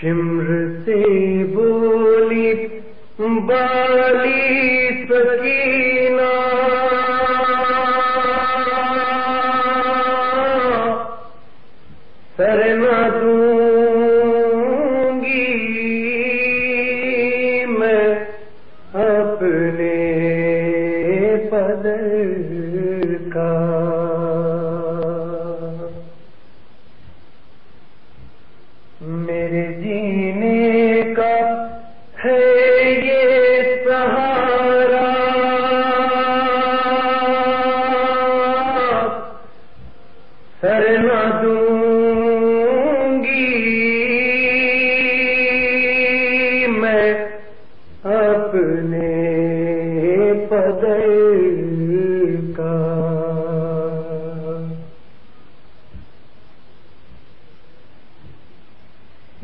شمر سے بولی بالی سکی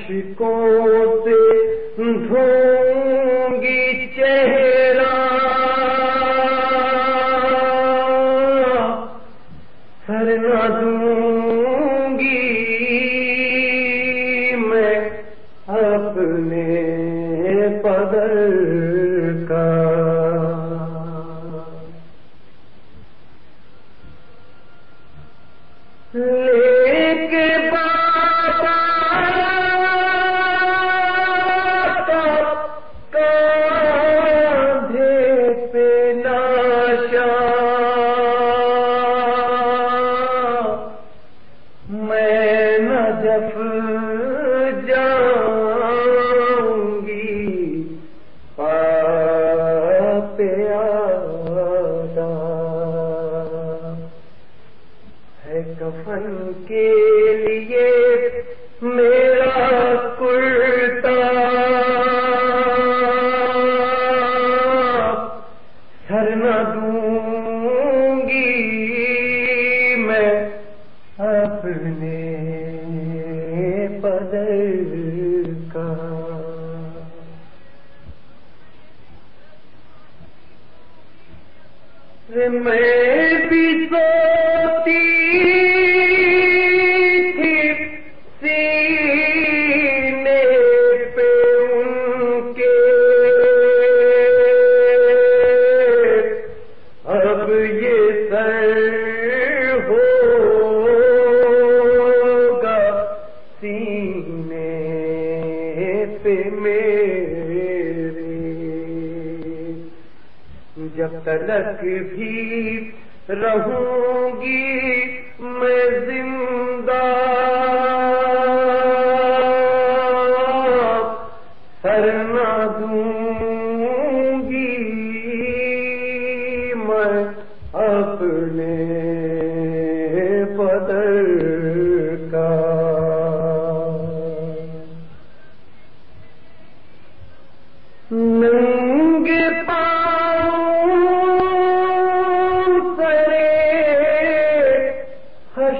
مشکوں سے دھوں گی چہرہ سر نہ دوں گی میں اپنے پدر کا لے کے سے میرے۔ جب تلک بھی رہوں گی میں زندہ۔ سر نہ دوں گی میں اپنے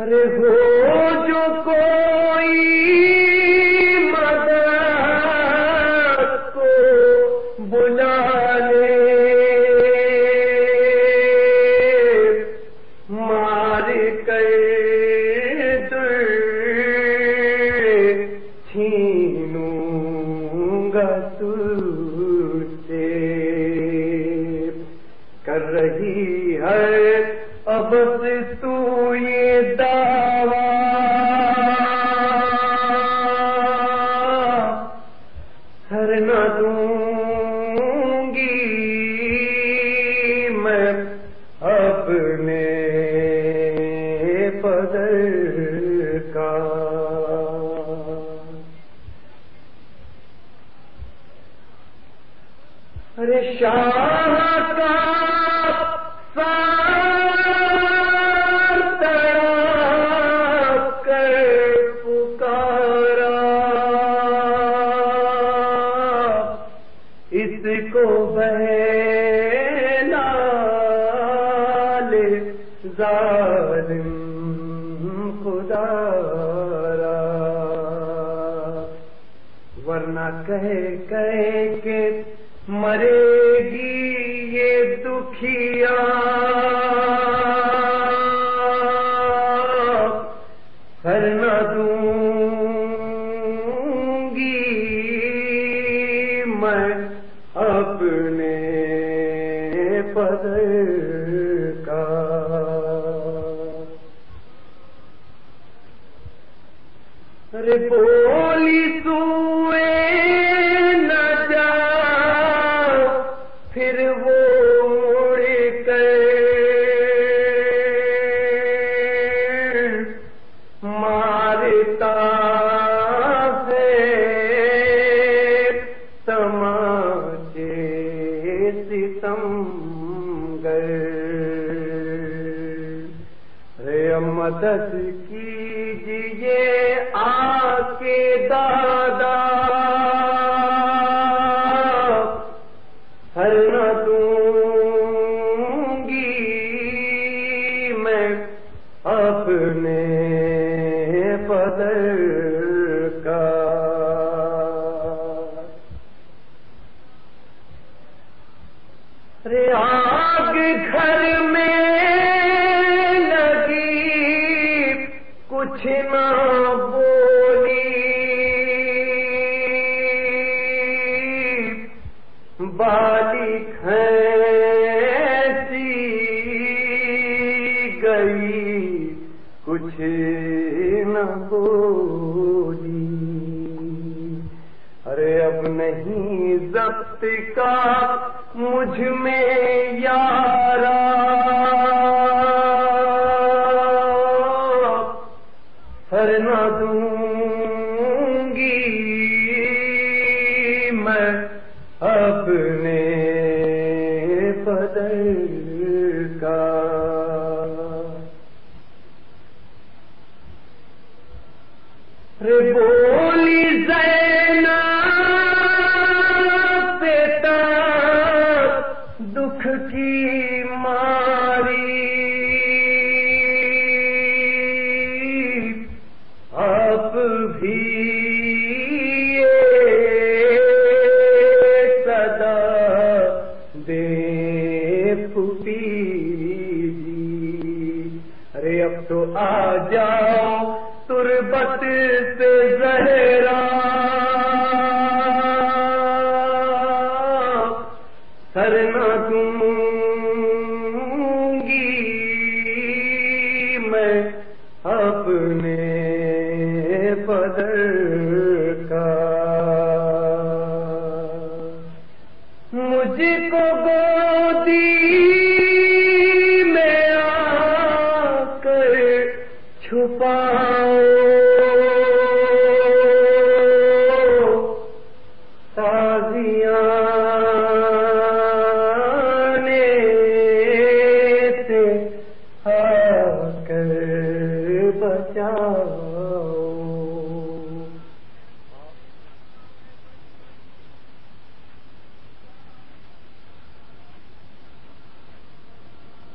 ارے ہو جو کوئی ہر کہہ کہہ کے مرے گی یہ دکھیا۔ ہر نہ دوں گی میں اپنے پدر آ کے دادا۔ ہر نہ دوں گی میں اپنے پدر کا۔ رے آگ گھر میں گئی، کچھ نہ بولی۔ ارے اب نہیں ضبط کا مجھ میں یارا۔ ہر نہ دوں گی میں اپنے تو آ جاؤ تربت سے زہرا۔ سر نہ دوں گی میں اپنے